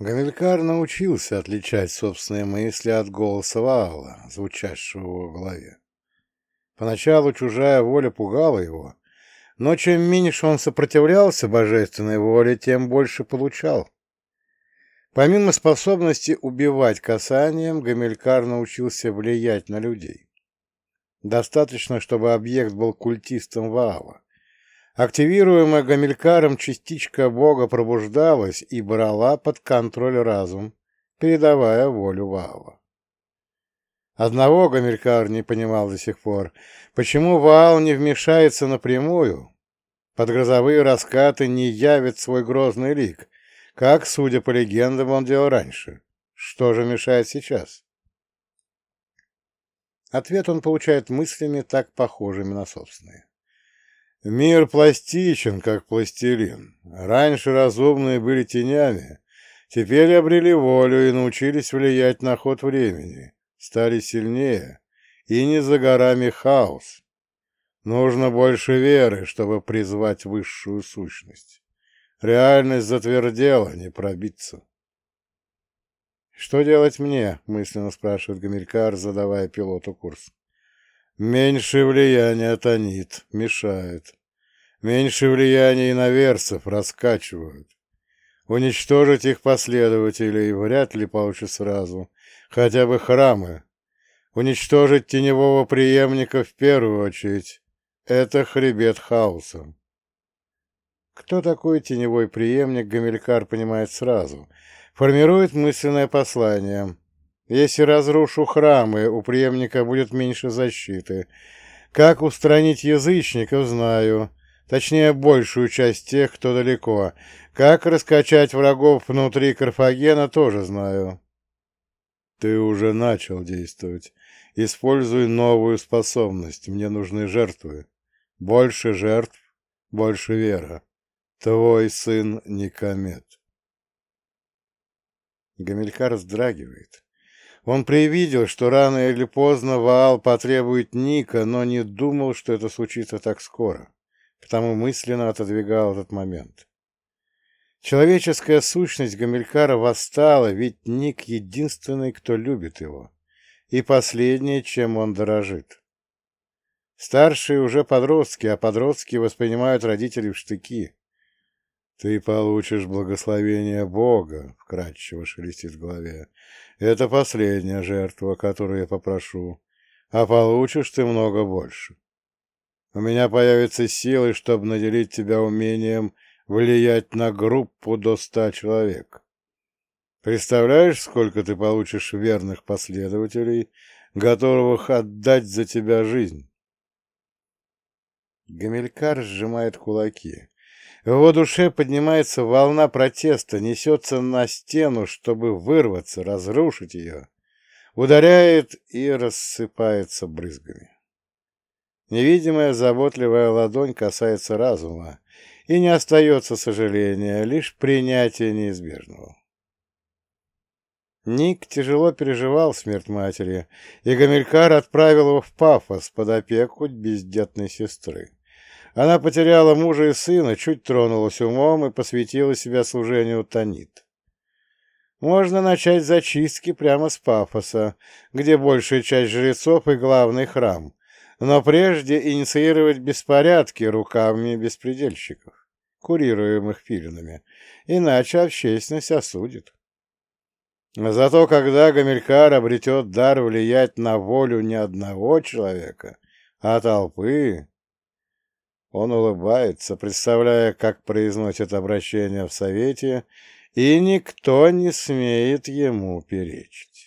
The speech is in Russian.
Гамилькар научился отличать собственные мысли от голоса Ваала, звучащего в его голове. Поначалу чужая воля пугала его, но чем меньше он сопротивлялся божественной воле, тем больше получал. Помимо способности убивать касанием, Гамилькар научился влиять на людей. Достаточно, чтобы объект был культистом Ваала. Активируемая Гамилькаром частичка Бога пробуждалась и брала под контроль разум, передавая волю Ваала. Одного Гамилькар не понимал до сих пор, почему Ваал не вмешается напрямую, под грозовые раскаты не явит свой грозный лик, как, судя по легендам, он делал раньше. Что же мешает сейчас? Ответ он получает мыслями, так похожими на собственные. Мир пластичен, как пластилин. Раньше разумные были тенями, теперь обрели волю и научились влиять на ход времени, стали сильнее, и не за горами хаос. Нужно больше веры, чтобы призвать высшую сущность. Реальность затвердела, не пробиться. «Что делать мне?» — мысленно спрашивает Гамилькар, задавая пилоту курс. Меньше влияния тонит, мешает. Меньше влияния иноверцев раскачивают. Уничтожить их последователей вряд ли получится сразу, хотя бы храмы. Уничтожить теневого преемника в первую очередь — это хребет хаоса. Кто такой теневой преемник, Гамилькар понимает сразу. Формирует мысленное послание — если разрушу храмы, у преемника будет меньше защиты. Как устранить язычников, знаю. Точнее, большую часть тех, кто далеко. Как раскачать врагов внутри Карфагена, тоже знаю. Ты уже начал действовать. Используй новую способность. Мне нужны жертвы. Больше жертв, больше вера. Твой сын Никомет. Гамилькар вздрагивает. Он предвидел, что рано или поздно Ваал потребует Ника, но не думал, что это случится так скоро, потому мысленно отодвигал этот момент. Человеческая сущность Гамилькара восстала, ведь Ник — единственный, кто любит его, и последнее, чем он дорожит. Старшие уже подростки, а подростки воспринимают родителей в штыки. «Ты получишь благословение Бога», — вкратчиво шелестит в голове. «Это последняя жертва, которую я попрошу, а получишь ты много больше. У меня появятся силы, чтобы наделить тебя умением влиять на группу до ста человек. Представляешь, сколько ты получишь верных последователей, готовых отдать за тебя жизнь?» Гамилькар сжимает кулаки. В его душе поднимается волна протеста, несется на стену, чтобы вырваться, разрушить ее, ударяет и рассыпается брызгами. Невидимая заботливая ладонь касается разума, и не остается сожаления, лишь принятие неизбежного. Ник тяжело переживал смерть матери, и Гамилькар отправил его в Пафос под опеку бездетной сестры. Она потеряла мужа и сына, чуть тронулась умом и посвятила себя служению Танит. Можно начать зачистки прямо с Пафоса, где большая часть жрецов и главный храм, но прежде инициировать беспорядки руками беспредельщиков, курируемых филинами, иначе общественность осудит. Зато когда Гамилькар обретет дар влиять на волю не одного человека, а толпы, он улыбается, представляя, как произносит обращение в Совете, и никто не смеет ему перечить.